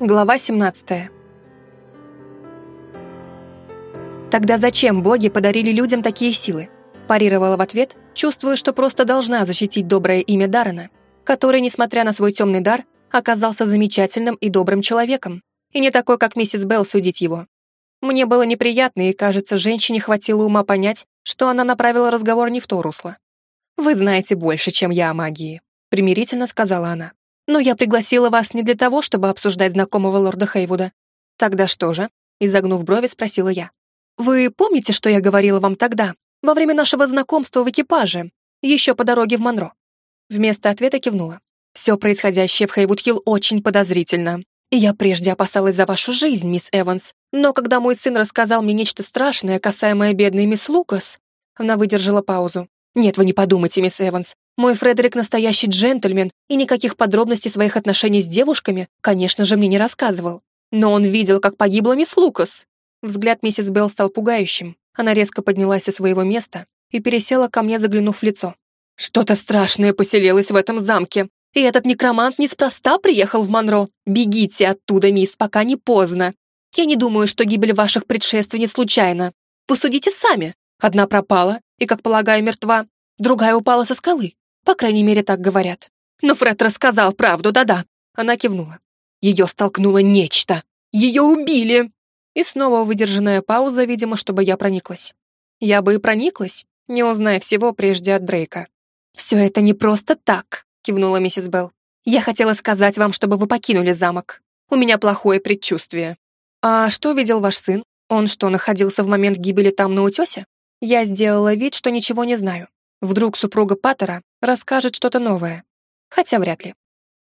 Глава 17. Тогда зачем боги подарили людям такие силы? Парировала в ответ, чувствуя, что просто должна защитить доброе имя Дарана, который, несмотря на свой темный дар, оказался замечательным и добрым человеком, и не такой, как миссис Белл, судить его. Мне было неприятно, и, кажется, женщине хватило ума понять, что она направила разговор не в то русло. «Вы знаете больше, чем я о магии», — примирительно сказала она. Но я пригласила вас не для того, чтобы обсуждать знакомого лорда Хейвуда. Тогда что же? Изогнув брови, спросила я. Вы помните, что я говорила вам тогда, во время нашего знакомства в экипаже, еще по дороге в Монро? Вместо ответа кивнула. Все происходящее в Хейвуд-Хилл очень подозрительно. И я прежде опасалась за вашу жизнь, мисс Эванс. Но когда мой сын рассказал мне нечто страшное, касаемое бедной мисс Лукас, она выдержала паузу. Нет, вы не подумайте, мисс Эванс. Мой Фредерик настоящий джентльмен и никаких подробностей своих отношений с девушками, конечно же, мне не рассказывал. Но он видел, как погибла мисс Лукас. Взгляд миссис Белл стал пугающим. Она резко поднялась со своего места и пересела ко мне, заглянув в лицо. «Что-то страшное поселилось в этом замке. И этот некромант неспроста приехал в Монро. Бегите оттуда, мисс, пока не поздно. Я не думаю, что гибель ваших предшественниц случайна. Посудите сами. Одна пропала и, как полагаю, мертва. Другая упала со скалы. По крайней мере, так говорят. Но Фред рассказал правду, да-да. Она кивнула. Ее столкнуло нечто. Ее убили. И снова выдержанная пауза, видимо, чтобы я прониклась. Я бы и прониклась, не узная всего прежде от Дрейка. «Все это не просто так», — кивнула миссис Белл. «Я хотела сказать вам, чтобы вы покинули замок. У меня плохое предчувствие». «А что видел ваш сын? Он что, находился в момент гибели там на утесе?» Я сделала вид, что ничего не знаю. Вдруг супруга Паттера расскажет что-то новое. Хотя вряд ли.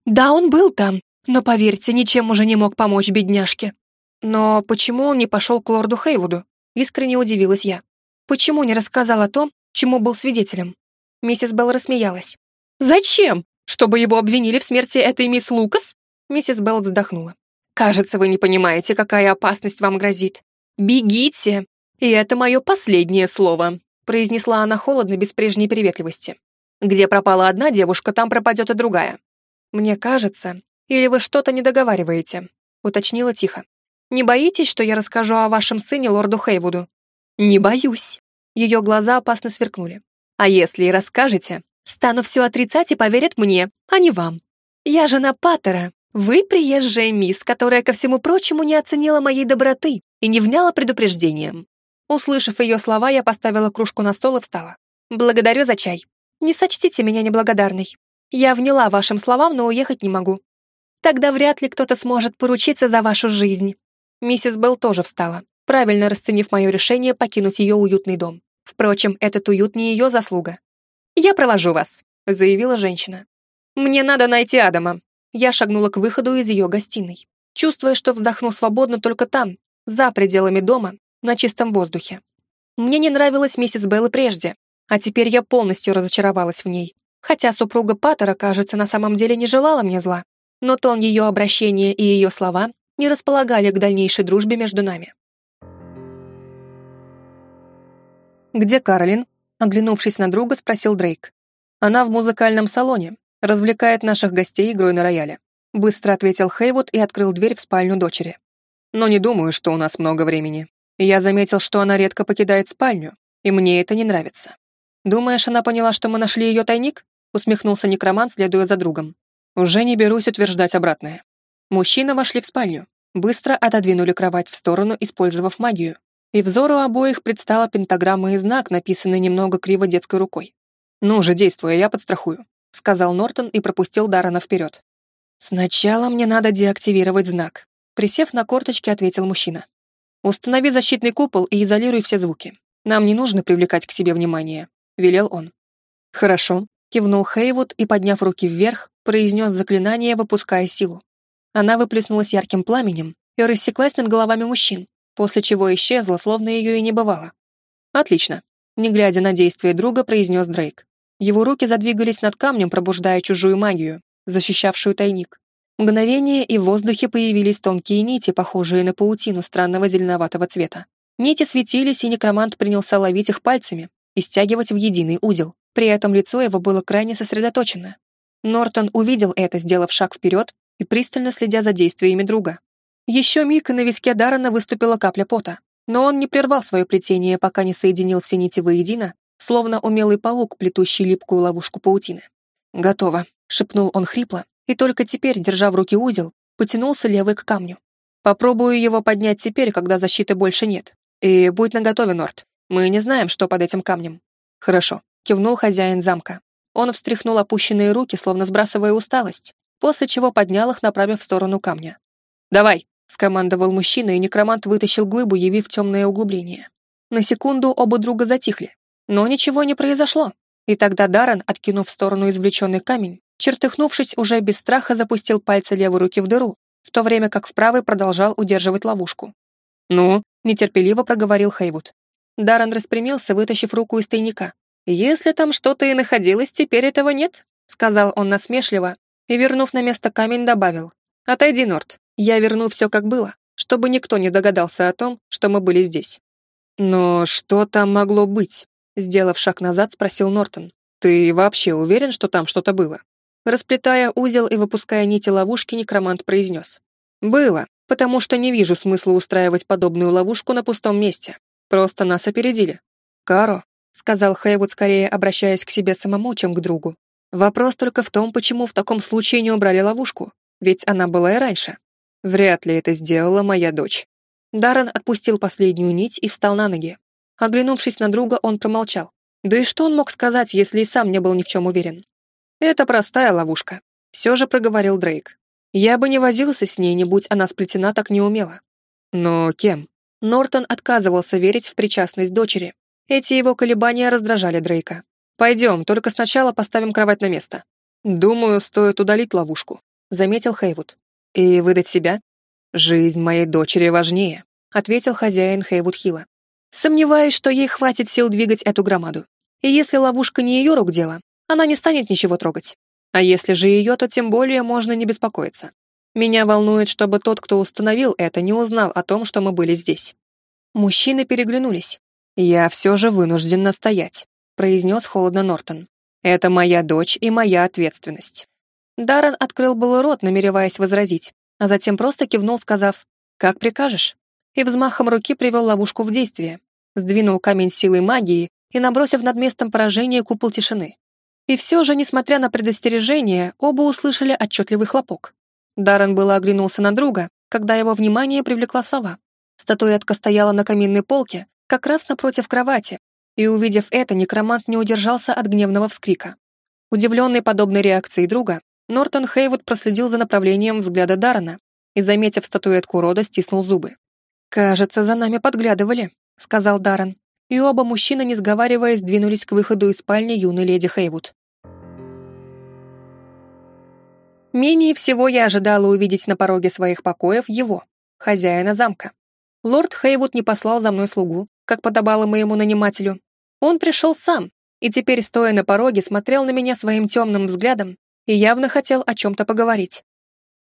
Да, он был там, но, поверьте, ничем уже не мог помочь бедняжке. Но почему он не пошел к лорду Хейвуду? Искренне удивилась я. Почему не рассказал о том, чему был свидетелем? Миссис Белл рассмеялась. «Зачем? Чтобы его обвинили в смерти этой мисс Лукас?» Миссис Белл вздохнула. «Кажется, вы не понимаете, какая опасность вам грозит. Бегите! И это мое последнее слово произнесла она холодно, без прежней приветливости. «Где пропала одна девушка, там пропадет и другая». «Мне кажется, или вы что-то не договариваете», уточнила тихо. «Не боитесь, что я расскажу о вашем сыне лорду Хейвуду?» «Не боюсь». Ее глаза опасно сверкнули. «А если и расскажете, стану все отрицать и поверят мне, а не вам. Я жена Паттера, вы приезжая мисс, которая, ко всему прочему, не оценила моей доброты и не вняла предупреждением. Услышав ее слова, я поставила кружку на стол и встала. «Благодарю за чай. Не сочтите меня неблагодарной. Я вняла вашим словам, но уехать не могу. Тогда вряд ли кто-то сможет поручиться за вашу жизнь». Миссис Белл тоже встала, правильно расценив мое решение покинуть ее уютный дом. Впрочем, этот уют не ее заслуга. «Я провожу вас», — заявила женщина. «Мне надо найти Адама». Я шагнула к выходу из ее гостиной, чувствуя, что вздохну свободно только там, за пределами дома, на чистом воздухе. Мне не нравилась миссис Белл прежде, а теперь я полностью разочаровалась в ней. Хотя супруга Паттера, кажется, на самом деле не желала мне зла, но тон ее обращения и ее слова не располагали к дальнейшей дружбе между нами. «Где Каролин?» — оглянувшись на друга, спросил Дрейк. «Она в музыкальном салоне, развлекает наших гостей игрой на рояле», — быстро ответил Хейвуд и открыл дверь в спальню дочери. «Но не думаю, что у нас много времени. Я заметил, что она редко покидает спальню, и мне это не нравится. Думаешь, она поняла, что мы нашли ее тайник? Усмехнулся некромант, следуя за другом. Уже не берусь утверждать обратное. Мужчины вошли в спальню, быстро отодвинули кровать в сторону, использовав магию. И взору обоих предстала пентаграмма и знак, написанный немного криво детской рукой. «Ну же, действуй, я подстрахую», — сказал Нортон и пропустил Дарана вперед. «Сначала мне надо деактивировать знак», — присев на корточки, ответил мужчина. «Установи защитный купол и изолируй все звуки. Нам не нужно привлекать к себе внимание», — велел он. «Хорошо», — кивнул Хейвуд и, подняв руки вверх, произнес заклинание, выпуская силу. Она выплеснулась ярким пламенем и рассеклась над головами мужчин, после чего исчезла, словно ее и не бывало. «Отлично», — не глядя на действия друга, произнес Дрейк. Его руки задвигались над камнем, пробуждая чужую магию, защищавшую тайник. Мгновение, и в воздухе появились тонкие нити, похожие на паутину странного зеленоватого цвета. Нити светились, и некромант принялся ловить их пальцами и стягивать в единый узел. При этом лицо его было крайне сосредоточено. Нортон увидел это, сделав шаг вперед и пристально следя за действиями друга. Еще миг, и на виске Даррена выступила капля пота, но он не прервал свое плетение, пока не соединил все нити воедино, словно умелый паук, плетущий липкую ловушку паутины. «Готово», — шепнул он хрипло, и только теперь, держа в руки узел, потянулся левый к камню. «Попробую его поднять теперь, когда защиты больше нет. И будь наготове, Норт. Мы не знаем, что под этим камнем». «Хорошо», — кивнул хозяин замка. Он встряхнул опущенные руки, словно сбрасывая усталость, после чего поднял их, направив в сторону камня. «Давай!» — скомандовал мужчина, и некромант вытащил глыбу, явив темное углубление. На секунду оба друга затихли, но ничего не произошло. И тогда Даррен, откинув в сторону извлеченный камень, чертыхнувшись, уже без страха запустил пальцы левой руки в дыру, в то время как в правой продолжал удерживать ловушку. «Ну?» — нетерпеливо проговорил Хейвуд. Даррен распрямился, вытащив руку из тайника. «Если там что-то и находилось, теперь этого нет», — сказал он насмешливо и, вернув на место камень, добавил. «Отойди, Норт, я верну все как было, чтобы никто не догадался о том, что мы были здесь». «Но что там могло быть?» — сделав шаг назад, спросил Нортон. «Ты вообще уверен, что там что-то было?» Расплетая узел и выпуская нити ловушки, некромант произнес. «Было, потому что не вижу смысла устраивать подобную ловушку на пустом месте. Просто нас опередили». «Каро, сказал Хейвуд, скорее обращаясь к себе самому, чем к другу. Вопрос только в том, почему в таком случае не убрали ловушку, ведь она была и раньше. Вряд ли это сделала моя дочь. Даррен отпустил последнюю нить и встал на ноги. Оглянувшись на друга, он промолчал. Да и что он мог сказать, если и сам не был ни в чем уверен? «Это простая ловушка», — все же проговорил Дрейк. «Я бы не возился с ней, не будь она сплетена так неумело». «Но кем?» Нортон отказывался верить в причастность дочери, эти его колебания раздражали Дрейка. «Пойдем, только сначала поставим кровать на место». «Думаю, стоит удалить ловушку», — заметил Хейвуд. «И выдать себя?» «Жизнь моей дочери важнее», — ответил хозяин Хейвуд Хилла. «Сомневаюсь, что ей хватит сил двигать эту громаду. И если ловушка не ее рук дело, она не станет ничего трогать. А если же ее, то тем более можно не беспокоиться. Меня волнует, чтобы тот, кто установил это, не узнал о том, что мы были здесь». Мужчины переглянулись. «Я все же вынужден настоять», — произнес холодно Нортон. «Это моя дочь и моя ответственность». Даррен открыл был рот, намереваясь возразить, а затем просто кивнул, сказав «Как прикажешь?» и взмахом руки привел ловушку в действие, сдвинул камень силой магии и набросив над местом поражения купол тишины. И все же, несмотря на предостережение, оба услышали отчетливый хлопок. Даррен было оглянулся на друга, когда его внимание привлекла сова. Статуэтка стояла на каминной полке, как раз напротив кровати, и, увидев это, некромант не удержался от гневного вскрика. Удивленный подобной реакцией друга, Нортон Хейвуд проследил за направлением взгляда Даррена и, заметив статуэтку рода, стиснул зубы. «Кажется, за нами подглядывали», — сказал Даррен, и оба мужчины, не сговариваясь, двинулись к выходу из спальни юной леди Хейвуд. Менее всего я ожидала увидеть на пороге своих покоев его, хозяина замка. Лорд Хейвуд не послал за мной слугу, как подобало моему нанимателю. Он пришел сам, и теперь, стоя на пороге, смотрел на меня своим темным взглядом и явно хотел о чем-то поговорить.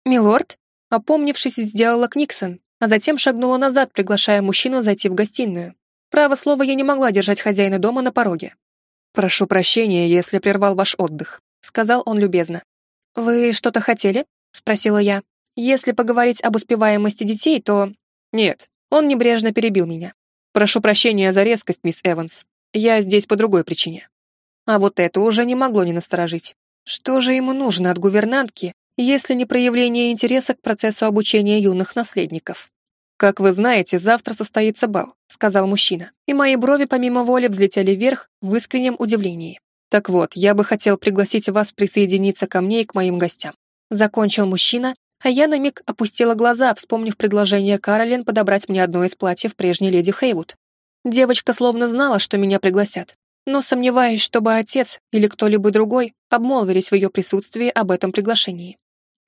«Милорд?» Опомнившись, сделала Книксон, а затем шагнула назад, приглашая мужчину зайти в гостиную. Право слово, я не могла держать хозяина дома на пороге. «Прошу прощения, если прервал ваш отдых», — сказал он любезно. «Вы что-то хотели?» — спросила я. «Если поговорить об успеваемости детей, то...» «Нет», — он небрежно перебил меня. Прошу прощения за резкость, мисс Эванс. Я здесь по другой причине. А вот это уже не могло не насторожить. Что же ему нужно от гувернантки, если не проявление интереса к процессу обучения юных наследников? «Как вы знаете, завтра состоится бал», — сказал мужчина, и мои брови помимо воли взлетели вверх в искреннем удивлении. «Так вот, я бы хотел пригласить вас присоединиться ко мне и к моим гостям». Закончил мужчина, а я на миг опустила глаза, вспомнив предложение Каролин подобрать мне одно из платьев прежней леди Хейвуд. Девочка словно знала, что меня пригласят, но сомневаюсь, чтобы отец или кто-либо другой обмолвились в ее присутствии об этом приглашении.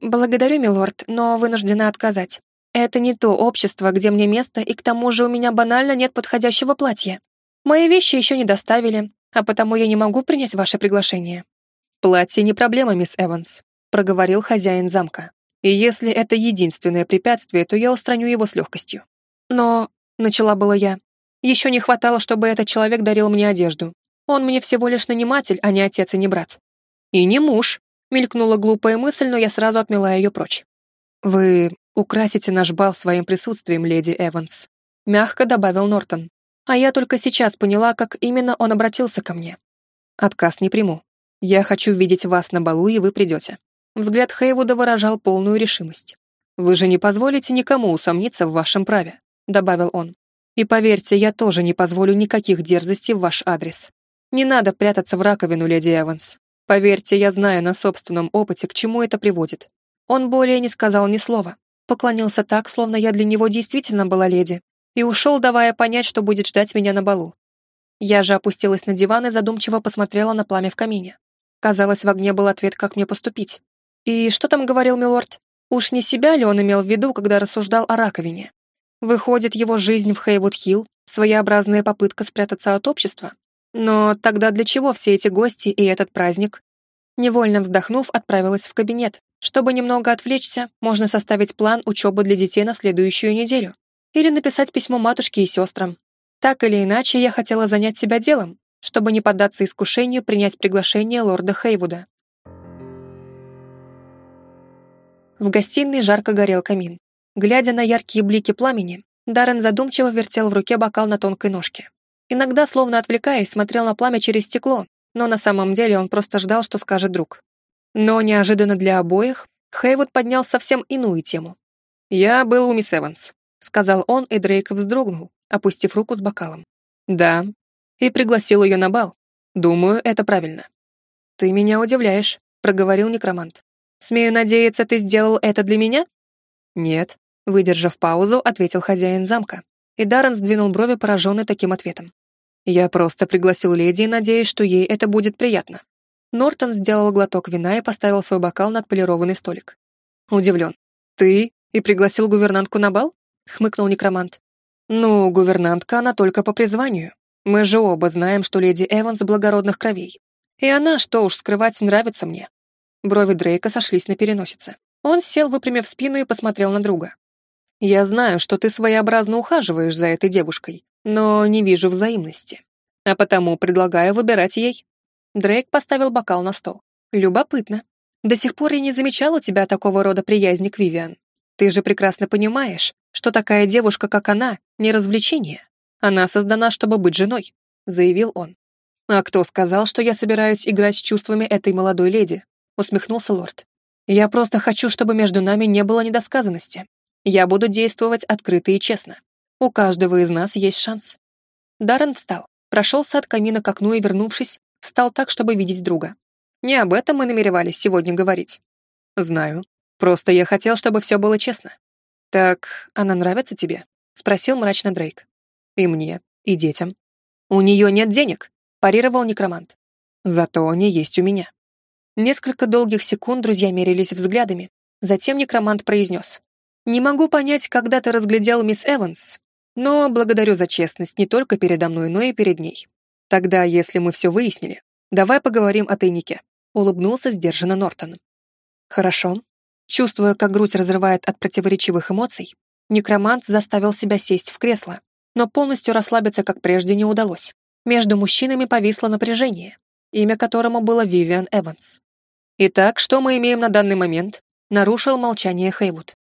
«Благодарю, милорд, но вынуждена отказать. Это не то общество, где мне место, и к тому же у меня банально нет подходящего платья. Мои вещи еще не доставили, а потому я не могу принять ваше приглашение». «Платье не проблема, мисс Эванс», — проговорил хозяин замка. И если это единственное препятствие, то я устраню его с легкостью. Но, начала было я, еще не хватало, чтобы этот человек дарил мне одежду. Он мне всего лишь наниматель, а не отец и не брат. И не муж, мелькнула глупая мысль, но я сразу отмела ее прочь. Вы «Украсите наш бал своим присутствием, леди Эванс», — мягко добавил Нортон. А я только сейчас поняла, как именно он обратился ко мне. «Отказ не приму. Я хочу видеть вас на балу, и вы придете». Взгляд Хейвуда выражал полную решимость. «Вы же не позволите никому усомниться в вашем праве», — добавил он. «И поверьте, я тоже не позволю никаких дерзостей в ваш адрес. Не надо прятаться в раковину, леди Эванс. Поверьте, я знаю на собственном опыте, к чему это приводит». Он более не сказал ни слова, поклонился так, словно я для него действительно была леди, и ушел, давая понять, что будет ждать меня на балу. Я же опустилась на диван и задумчиво посмотрела на пламя в камине. Казалось, в огне был ответ, как мне поступить. И что там говорил милорд? Уж не себя ли он имел в виду, когда рассуждал о раковине? Выходит, его жизнь в Хейвуд-Хилл — своеобразная попытка спрятаться от общества? Но тогда для чего все эти гости и этот праздник? Невольно вздохнув, отправилась в кабинет. Чтобы немного отвлечься, можно составить план учебы для детей на следующую неделю. Или написать письмо матушке и сестрам. Так или иначе, я хотела занять себя делом, чтобы не поддаться искушению принять приглашение лорда Хейвуда. В гостиной жарко горел камин. Глядя на яркие блики пламени, Даррен задумчиво вертел в руке бокал на тонкой ножке. Иногда, словно отвлекаясь, смотрел на пламя через стекло, но на самом деле он просто ждал, что скажет друг. Но неожиданно для обоих Хейвуд поднял совсем иную тему. «Я был у мисс Эванс сказал он, и Дрейк вздрогнул, опустив руку с бокалом. Да. И пригласил ее на бал. Думаю, это правильно. Ты меня удивляешь, проговорил некромант. Смею надеяться, ты сделал это для меня? Нет, выдержав паузу, ответил хозяин замка. И Даррен сдвинул брови, пораженный таким ответом. Я просто пригласил леди, надеясь, что ей это будет приятно. Нортон сделал глоток вина и поставил свой бокал на отполированный столик. Удивлен. Ты и пригласил гувернантку на бал? — хмыкнул некромант. «Ну, гувернантка она только по призванию. Мы же оба знаем, что леди Эванс благородных кровей. И она, что уж скрывать, нравится мне». Брови Дрейка сошлись на переносице. Он сел, выпрямив спину, и посмотрел на друга. «Я знаю, что ты своеобразно ухаживаешь за этой девушкой, но не вижу взаимности. А потому предлагаю выбирать ей». Дрейк поставил бокал на стол. «Любопытно. До сих пор я не замечал у тебя такого рода приязни к Вивиан. Ты же прекрасно понимаешь, что такая девушка, как она, не развлечение. Она создана, чтобы быть женой», — заявил он. «А кто сказал, что я собираюсь играть с чувствами этой молодой леди?» — усмехнулся лорд. «Я просто хочу, чтобы между нами не было недосказанности. Я буду действовать открыто и честно. У каждого из нас есть шанс». Даррен встал, прошелся от камина к окну и, вернувшись, встал так, чтобы видеть друга. Не об этом мы намеревались сегодня говорить. «Знаю. Просто я хотел, чтобы все было честно. «Так она нравится тебе?» — спросил мрачно Дрейк. «И мне, и детям». «У нее нет денег», — парировал некромант. «Зато они есть у меня». Несколько долгих секунд друзья мерились взглядами. Затем некромант произнес. «Не могу понять, когда ты разглядел мисс Эванс, но благодарю за честность не только передо мной, но и перед ней. Тогда, если мы все выяснили, давай поговорим о тайнике», — улыбнулся сдержанно Нортон. «Хорошо», Чувствуя, как грудь разрывает от противоречивых эмоций, некромант заставил себя сесть в кресло, но полностью расслабиться, как прежде, не удалось. Между мужчинами повисло напряжение, имя которому было Вивиан Эванс. «Итак, что мы имеем на данный момент?» — нарушил молчание Хейвуд.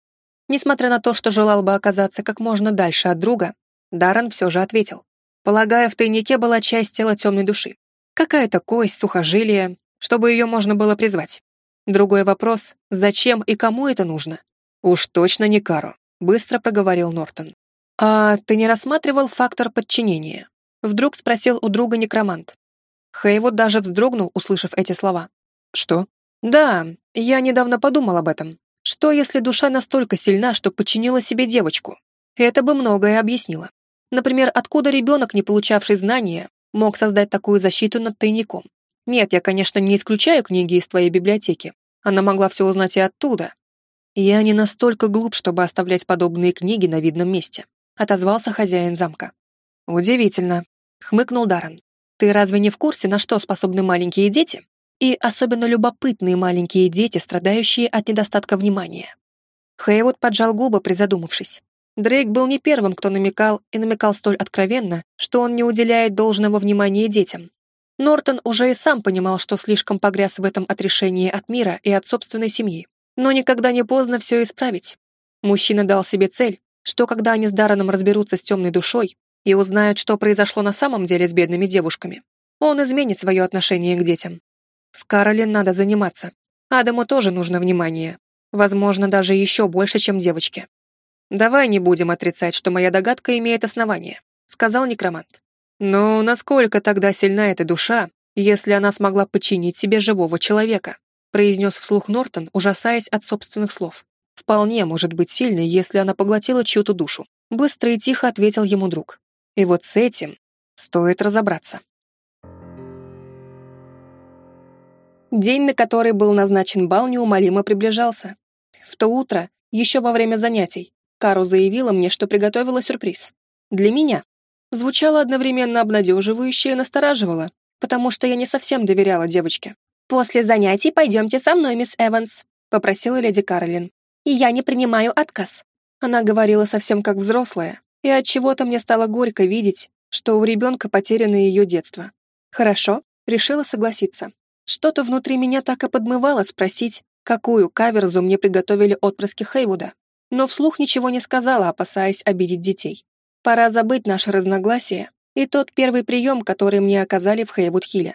Несмотря на то, что желал бы оказаться как можно дальше от друга, Даррен все же ответил. Полагая, в тайнике была часть тела темной души. Какая-то кость, сухожилие, чтобы ее можно было призвать. Другой вопрос, зачем и кому это нужно? Уж точно не Каро, быстро проговорил Нортон. А ты не рассматривал фактор подчинения? Вдруг спросил у друга некромант. Хейвуд даже вздрогнул, услышав эти слова. Что? Да, я недавно подумал об этом. Что, если душа настолько сильна, что подчинила себе девочку? Это бы многое объяснило. Например, откуда ребенок, не получавший знания, мог создать такую защиту над тайником? Нет, я, конечно, не исключаю книги из твоей библиотеки. Она могла все узнать и оттуда. Я не настолько глуп, чтобы оставлять подобные книги на видном месте, отозвался хозяин замка. Удивительно, хмыкнул Даррен. Ты разве не в курсе, на что способны маленькие дети? И особенно любопытные маленькие дети, страдающие от недостатка внимания. Хейвуд поджал губы, призадумавшись. Дрейк был не первым, кто намекал и намекал столь откровенно, что он не уделяет должного внимания детям, Нортон уже и сам понимал, что слишком погряз в этом отрешении от мира и от собственной семьи. Но никогда не поздно все исправить. Мужчина дал себе цель, что когда они с Дараном разберутся с темной душой и узнают, что произошло на самом деле с бедными девушками, он изменит свое отношение к детям. С Каролин надо заниматься. Адаму тоже нужно внимание. Возможно, даже еще больше, чем девочке. «Давай не будем отрицать, что моя догадка имеет основание», — сказал некромант. «Но насколько тогда сильна эта душа, если она смогла подчинить себе живого человека?» произнес вслух Нортон, ужасаясь от собственных слов. «Вполне может быть сильной, если она поглотила чью-то душу», быстро и тихо ответил ему друг. «И вот с этим стоит разобраться». День, на который был назначен бал, неумолимо приближался. В то утро, еще во время занятий, Кару заявила мне, что приготовила сюрприз. Для меня. Звучало одновременно обнадеживающе и настораживало, потому что я не совсем доверяла девочке. «После занятий пойдемте со мной, мисс Эванс», — попросила леди Каролин. «И я не принимаю отказ». Она говорила совсем как взрослая, и от чего то мне стало горько видеть, что у ребенка потеряно ее детство. «Хорошо», — решила согласиться. Что-то внутри меня так и подмывало спросить, какую каверзу мне приготовили отпрыски Хейвуда но вслух ничего не сказала, опасаясь обидеть детей. Пора забыть наше разногласие и тот первый прием, который мне оказали в Хейвуд-Хилле.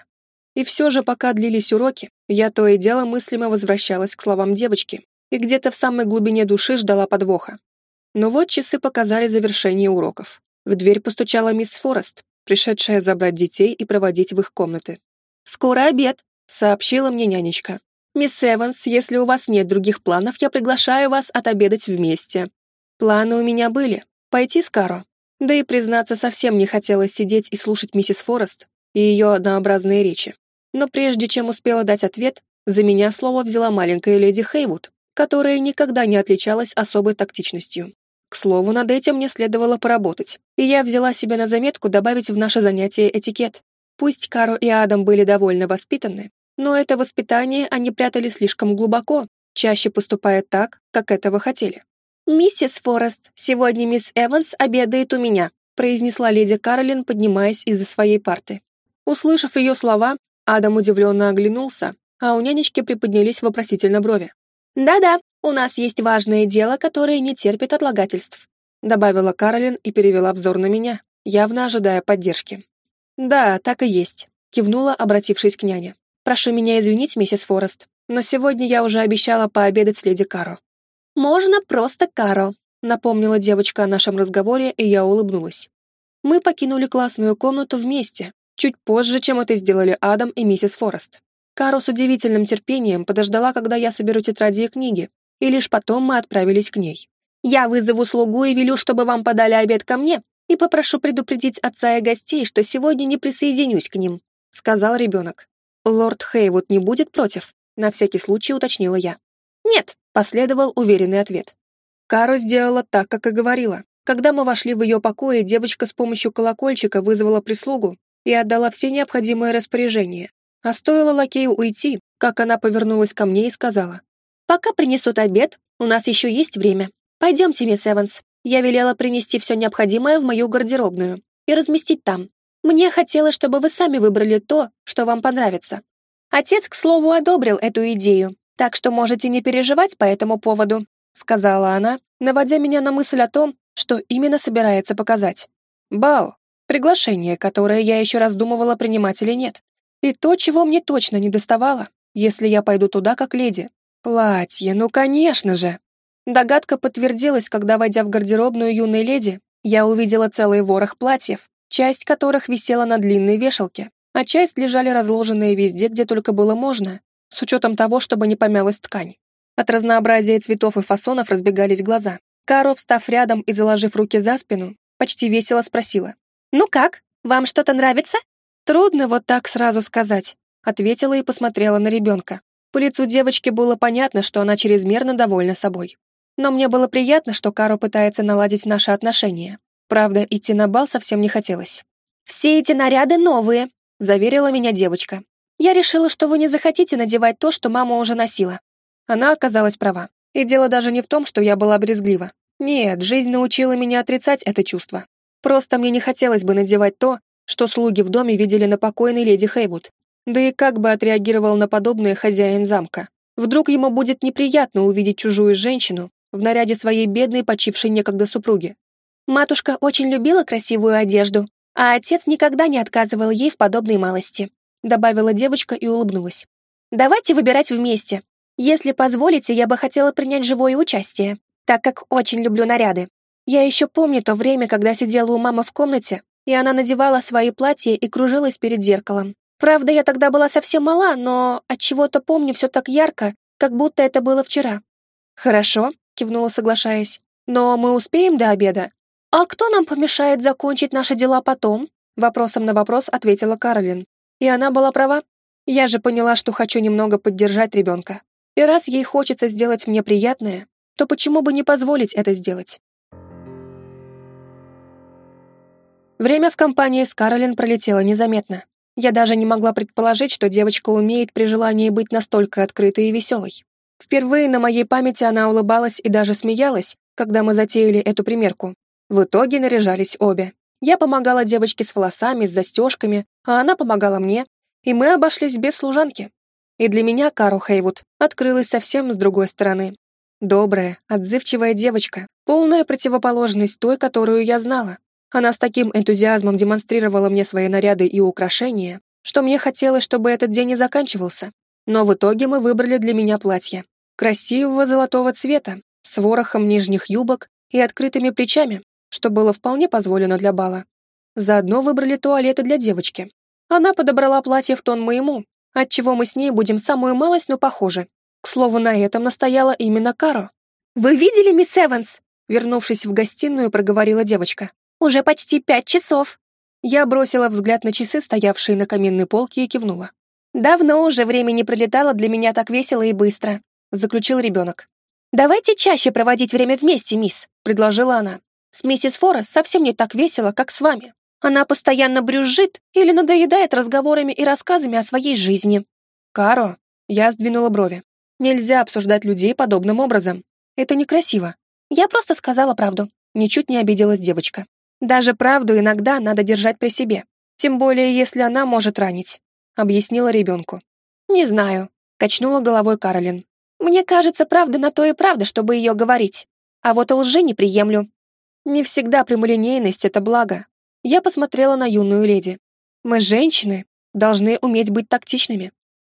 И все же, пока длились уроки, я то и дело мыслимо возвращалась к словам девочки и где-то в самой глубине души ждала подвоха. Но вот часы показали завершение уроков. В дверь постучала мисс Форест, пришедшая забрать детей и проводить в их комнаты. «Скоро обед», — сообщила мне нянечка. «Мисс Эванс, если у вас нет других планов, я приглашаю вас отобедать вместе». Планы у меня были. Пойти с Каро. Да и, признаться, совсем не хотелось сидеть и слушать миссис Форест и ее однообразные речи. Но прежде чем успела дать ответ, за меня слово взяла маленькая леди Хейвуд, которая никогда не отличалась особой тактичностью. К слову, над этим мне следовало поработать, и я взяла себе на заметку добавить в наше занятие этикет. Пусть Каро и Адам были довольно воспитаны, но это воспитание они прятали слишком глубоко, чаще поступая так, как этого хотели. «Миссис Форест, сегодня мисс Эванс обедает у меня», произнесла леди Каролин, поднимаясь из-за своей парты. Услышав ее слова, Адам удивленно оглянулся, а у нянечки приподнялись вопросительно брови. «Да-да, у нас есть важное дело, которое не терпит отлагательств», добавила Каролин и перевела взор на меня, явно ожидая поддержки. «Да, так и есть», кивнула, обратившись к няне. Прошу меня извинить, миссис Форест, но сегодня я уже обещала пообедать с леди Каро». «Можно просто Каро», — напомнила девочка о нашем разговоре, и я улыбнулась. Мы покинули классную комнату вместе, чуть позже, чем это сделали Адам и миссис Форест. Каро с удивительным терпением подождала, когда я соберу тетради и книги, и лишь потом мы отправились к ней. «Я вызову слугу и велю, чтобы вам подали обед ко мне, и попрошу предупредить отца и гостей, что сегодня не присоединюсь к ним», — сказал ребенок. «Лорд Хейвуд не будет против?» На всякий случай уточнила я. «Нет», — последовал уверенный ответ. Каро сделала так, как и говорила. Когда мы вошли в ее покои, девочка с помощью колокольчика вызвала прислугу и отдала все необходимые распоряжения. А стоило лакею уйти, как она повернулась ко мне и сказала. «Пока принесут обед, у нас еще есть время. Пойдемте, мисс Эванс. Я велела принести все необходимое в мою гардеробную и разместить там. Мне хотелось, чтобы вы сами выбрали то, что вам понравится. Отец, к слову, одобрил эту идею, так что можете не переживать по этому поводу», сказала она, наводя меня на мысль о том, что именно собирается показать. Бал. Приглашение, которое я еще раздумывала, принимать или нет. И то, чего мне точно не доставало, если я пойду туда как леди. Платье, ну конечно же. Догадка подтвердилась, когда, войдя в гардеробную юной леди, я увидела целый ворох платьев, часть которых висела на длинной вешалке, а часть лежали разложенные везде, где только было можно, с учетом того, чтобы не помялась ткань. От разнообразия цветов и фасонов разбегались глаза. Каро, встав рядом и заложив руки за спину, почти весело спросила. «Ну как? Вам что-то нравится?» «Трудно вот так сразу сказать», — ответила и посмотрела на ребенка. По лицу девочки было понятно, что она чрезмерно довольна собой. Но мне было приятно, что Каро пытается наладить наши отношения. Правда, идти на бал совсем не хотелось. «Все эти наряды новые», — заверила меня девочка. «Я решила, что вы не захотите надевать то, что мама уже носила». Она оказалась права. И дело даже не в том, что я была брезглива. Нет, жизнь научила меня отрицать это чувство. Просто мне не хотелось бы надевать то, что слуги в доме видели на покойной леди Хейвуд. Да и как бы отреагировал на подобное хозяин замка? Вдруг ему будет неприятно увидеть чужую женщину в наряде своей бедной, почившей некогда супруги. Матушка очень любила красивую одежду, а отец никогда не отказывал ей в подобной малости, добавила девочка и улыбнулась. Давайте выбирать вместе. Если позволите, я бы хотела принять живое участие, так как очень люблю наряды. Я еще помню то время, когда сидела у мамы в комнате, и она надевала свои платья и кружилась перед зеркалом. Правда, я тогда была совсем мала, но от чего-то помню все так ярко, как будто это было вчера. Хорошо, кивнула, соглашаясь. Но мы успеем до обеда. А кто нам помешает закончить наши дела потом? Вопросом на вопрос ответила Каролин. И она была права. Я же поняла, что хочу немного поддержать ребенка. И раз ей хочется сделать мне приятное, то почему бы не позволить это сделать? Время в компании с Каролин пролетело незаметно. Я даже не могла предположить, что девочка умеет при желании быть настолько открытой и веселой. Впервые на моей памяти она улыбалась и даже смеялась, когда мы затеяли эту примерку. В итоге наряжались обе. Я помогала девочке с волосами, с застежками, а она помогала мне, и мы обошлись без служанки. И для меня Кару Хейвуд открылась совсем с другой стороны. Добрая, отзывчивая девочка, полная противоположность той, которую я знала. Она с таким энтузиазмом демонстрировала мне свои наряды и украшения, что мне хотелось, чтобы этот день не заканчивался. Но в итоге мы выбрали для меня платье. Красивого золотого цвета, с ворохом нижних юбок и открытыми плечами, что было вполне позволено для бала. Заодно выбрали туалеты для девочки. Она подобрала платье в тон моему, отчего мы с ней будем самую малость, но похожи. К слову, на этом настояла именно Каро. «Вы видели, мисс Эванс?» Вернувшись в гостиную, проговорила девочка. Уже почти пять часов. Я бросила взгляд на часы, стоявшие на каминной полке, и кивнула. Давно уже время не пролетало для меня так весело и быстро, заключил ребенок. Давайте чаще проводить время вместе, мисс, предложила она. С миссис Форрес совсем не так весело, как с вами. Она постоянно брюзжит или надоедает разговорами и рассказами о своей жизни. Каро, я сдвинула брови. Нельзя обсуждать людей подобным образом. Это некрасиво. Я просто сказала правду. Ничуть не обиделась девочка. Даже правду иногда надо держать при себе, тем более если она может ранить», — объяснила ребенку. «Не знаю», — качнула головой Каролин. «Мне кажется, правда на то и правда, чтобы ее говорить. А вот лжи не приемлю. Не всегда прямолинейность — это благо. Я посмотрела на юную леди. Мы, женщины, должны уметь быть тактичными.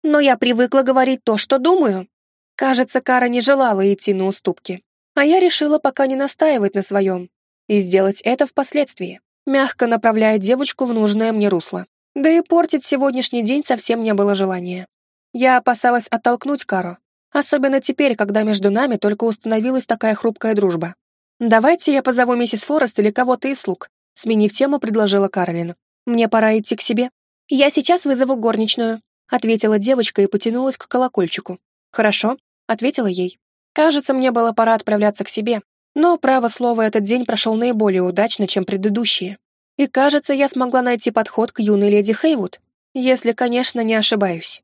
Но я привыкла говорить то, что думаю. Кажется, Кара не желала идти на уступки. А я решила пока не настаивать на своем, и сделать это впоследствии, мягко направляя девочку в нужное мне русло. Да и портить сегодняшний день совсем не было желания. Я опасалась оттолкнуть Кару, особенно теперь, когда между нами только установилась такая хрупкая дружба. «Давайте я позову миссис Форест или кого-то из слуг», сменив тему, предложила Каролин. «Мне пора идти к себе». «Я сейчас вызову горничную», ответила девочка и потянулась к колокольчику. «Хорошо», ответила ей. «Кажется, мне было пора отправляться к себе, но, право слово, этот день прошел наиболее удачно, чем предыдущие. И, кажется, я смогла найти подход к юной леди Хейвуд, если, конечно, не ошибаюсь.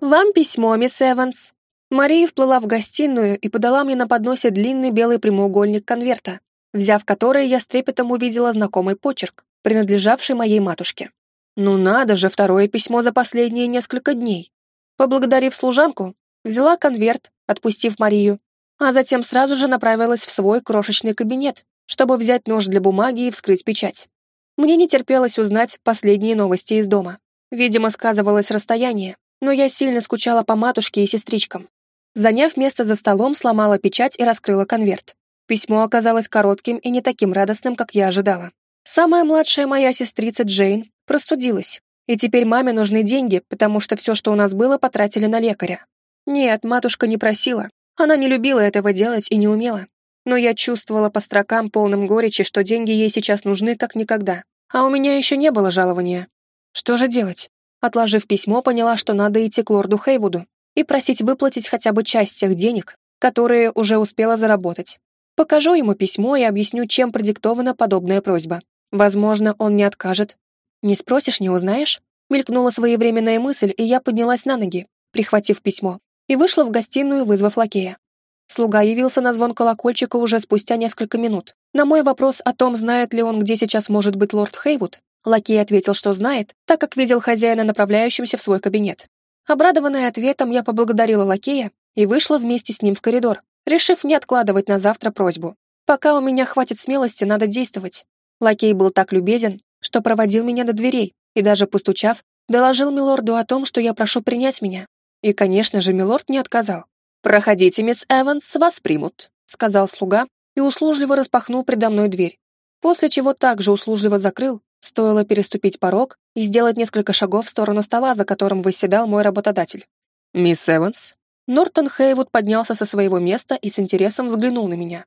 «Вам письмо, мисс Эванс». Мария вплыла в гостиную и подала мне на подносе длинный белый прямоугольник конверта, взяв который, я с трепетом увидела знакомый почерк, принадлежавший моей матушке. Ну надо же, второе письмо за последние несколько дней. Поблагодарив служанку, взяла конверт, отпустив Марию, а затем сразу же направилась в свой крошечный кабинет, чтобы взять нож для бумаги и вскрыть печать. Мне не терпелось узнать последние новости из дома. Видимо, сказывалось расстояние, но я сильно скучала по матушке и сестричкам. Заняв место за столом, сломала печать и раскрыла конверт. Письмо оказалось коротким и не таким радостным, как я ожидала. Самая младшая моя сестрица Джейн простудилась, и теперь маме нужны деньги, потому что все, что у нас было, потратили на лекаря. Нет, матушка не просила. Она не любила этого делать и не умела. Но я чувствовала по строкам полным горечи, что деньги ей сейчас нужны как никогда. А у меня еще не было жалования. Что же делать? Отложив письмо, поняла, что надо идти к лорду Хейвуду и просить выплатить хотя бы часть тех денег, которые уже успела заработать. Покажу ему письмо и объясню, чем продиктована подобная просьба. Возможно, он не откажет. «Не спросишь, не узнаешь?» Мелькнула своевременная мысль, и я поднялась на ноги, прихватив письмо и вышла в гостиную, вызвав лакея. Слуга явился на звон колокольчика уже спустя несколько минут. На мой вопрос о том, знает ли он, где сейчас может быть лорд Хейвуд, лакей ответил, что знает, так как видел хозяина, направляющимся в свой кабинет. Обрадованная ответом, я поблагодарила лакея и вышла вместе с ним в коридор, решив не откладывать на завтра просьбу. Пока у меня хватит смелости, надо действовать. Лакей был так любезен, что проводил меня до дверей и даже постучав, доложил милорду о том, что я прошу принять меня. И, конечно же, милорд не отказал. «Проходите, мисс Эванс, вас примут», — сказал слуга и услужливо распахнул предо мной дверь. После чего также услужливо закрыл, стоило переступить порог и сделать несколько шагов в сторону стола, за которым восседал мой работодатель. «Мисс Эванс?» Нортон Хейвуд поднялся со своего места и с интересом взглянул на меня.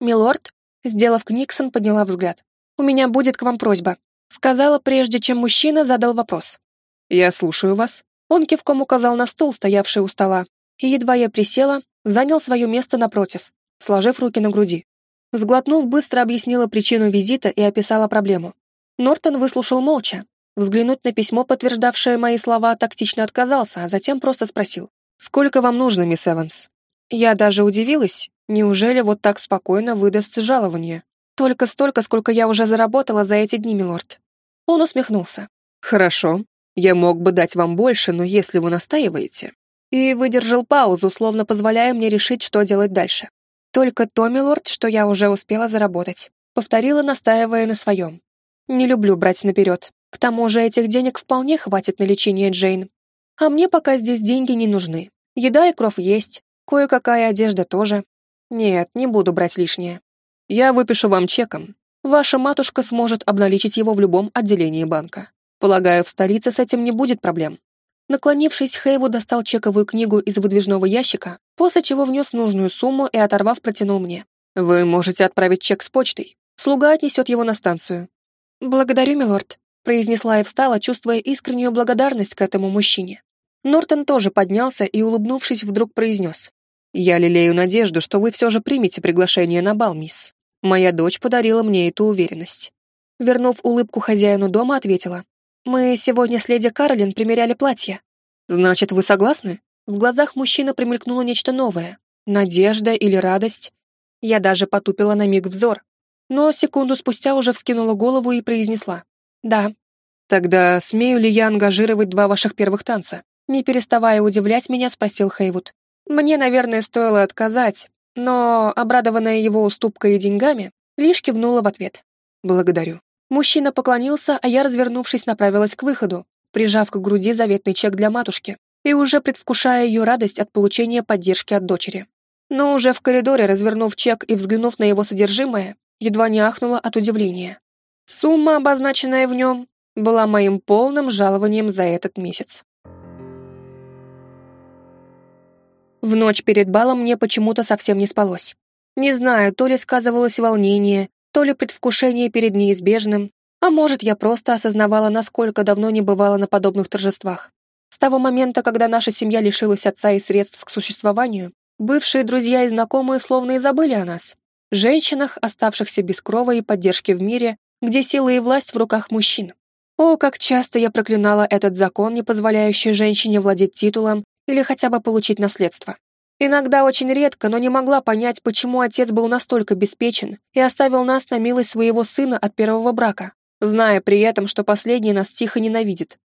«Милорд?» Сделав книксон, подняла взгляд. «У меня будет к вам просьба», сказала, прежде чем мужчина задал вопрос. «Я слушаю вас». Он кивком указал на стул, стоявший у стола, и едва я присела, занял свое место напротив, сложив руки на груди. Сглотнув, быстро объяснила причину визита и описала проблему. Нортон выслушал молча. Взглянуть на письмо, подтверждавшее мои слова, тактично отказался, а затем просто спросил. «Сколько вам нужно, мисс Эванс?» Я даже удивилась. Неужели вот так спокойно выдаст жалование? Только столько, сколько я уже заработала за эти дни, милорд. Он усмехнулся. «Хорошо. Я мог бы дать вам больше, но если вы настаиваете...» и выдержал паузу, словно позволяя мне решить, что делать дальше. «Только то, милорд, что я уже успела заработать», повторила, настаивая на своем. «Не люблю брать наперед. К тому же этих денег вполне хватит на лечение Джейн. А мне пока здесь деньги не нужны. Еда и кров есть, кое-какая одежда тоже. Нет, не буду брать лишнее. Я выпишу вам чеком. Ваша матушка сможет обналичить его в любом отделении банка. Полагаю, в столице с этим не будет проблем. Наклонившись, Хейву достал чековую книгу из выдвижного ящика, после чего внес нужную сумму и, оторвав, протянул мне. «Вы можете отправить чек с почтой. Слуга отнесет его на станцию». «Благодарю, милорд», — произнесла и встала, чувствуя искреннюю благодарность к этому мужчине. Нортон тоже поднялся и, улыбнувшись, вдруг произнес. «Я лелею надежду, что вы все же примете приглашение на бал, мисс. Моя дочь подарила мне эту уверенность». Вернув улыбку хозяину дома, ответила. «Мы сегодня с леди Каролин примеряли платье». «Значит, вы согласны?» В глазах мужчины примелькнуло нечто новое. Надежда или радость. Я даже потупила на миг взор. Но секунду спустя уже вскинула голову и произнесла. «Да». «Тогда смею ли я ангажировать два ваших первых танца?» Не переставая удивлять меня, спросил Хейвуд. Мне, наверное, стоило отказать, но, обрадованная его уступкой и деньгами, лишь кивнула в ответ. «Благодарю». Мужчина поклонился, а я, развернувшись, направилась к выходу, прижав к груди заветный чек для матушки и уже предвкушая ее радость от получения поддержки от дочери. Но уже в коридоре, развернув чек и взглянув на его содержимое, едва не ахнула от удивления. Сумма, обозначенная в нем, была моим полным жалованием за этот месяц. В ночь перед балом мне почему-то совсем не спалось. Не знаю, то ли сказывалось волнение, то ли предвкушение перед неизбежным, а может, я просто осознавала, насколько давно не бывала на подобных торжествах. С того момента, когда наша семья лишилась отца и средств к существованию, бывшие друзья и знакомые словно и забыли о нас. Женщинах, оставшихся без крова и поддержки в мире, где сила и власть в руках мужчин. О, как часто я проклинала этот закон, не позволяющий женщине владеть титулом или хотя бы получить наследство. Иногда очень редко, но не могла понять, почему отец был настолько беспечен и оставил нас на милость своего сына от первого брака, зная при этом, что последний нас тихо ненавидит.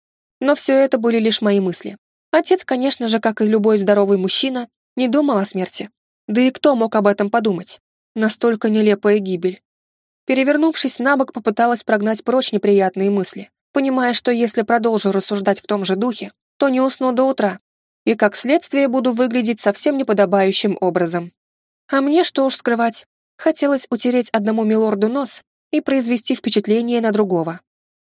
Но все это были лишь мои мысли. Отец, конечно же, как и любой здоровый мужчина, не думал о смерти. Да и кто мог об этом подумать? Настолько нелепая гибель. Перевернувшись на бок, попыталась прогнать прочь неприятные мысли, понимая, что если продолжу рассуждать в том же духе, то не усну до утра, и как следствие буду выглядеть совсем неподобающим образом. А мне что уж скрывать, хотелось утереть одному милорду нос и произвести впечатление на другого.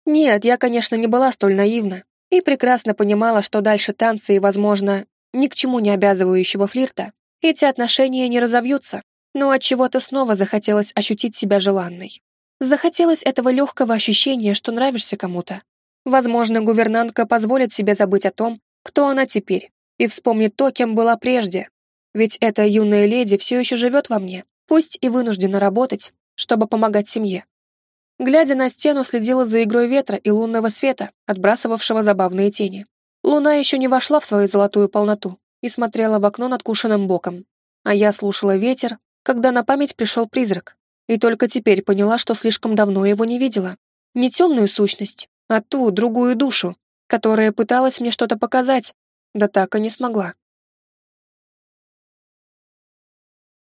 Нет, я, конечно, не была столь наивна и прекрасно понимала, что дальше танцы и, возможно, ни к чему не обязывающего флирта, эти отношения не разовьются, но от чего-то снова захотелось ощутить себя желанной. Захотелось этого легкого ощущения, что нравишься кому-то. Возможно, гувернантка позволит себе забыть о том, кто она теперь, и вспомнит то, кем была прежде. Ведь эта юная леди все еще живет во мне, пусть и вынуждена работать, чтобы помогать семье. Глядя на стену, следила за игрой ветра и лунного света, отбрасывавшего забавные тени. Луна еще не вошла в свою золотую полноту и смотрела в окно над кушаным боком. А я слушала ветер, когда на память пришел призрак, и только теперь поняла, что слишком давно его не видела. Не темную сущность, а ту, другую душу, которая пыталась мне что-то показать, да так и не смогла.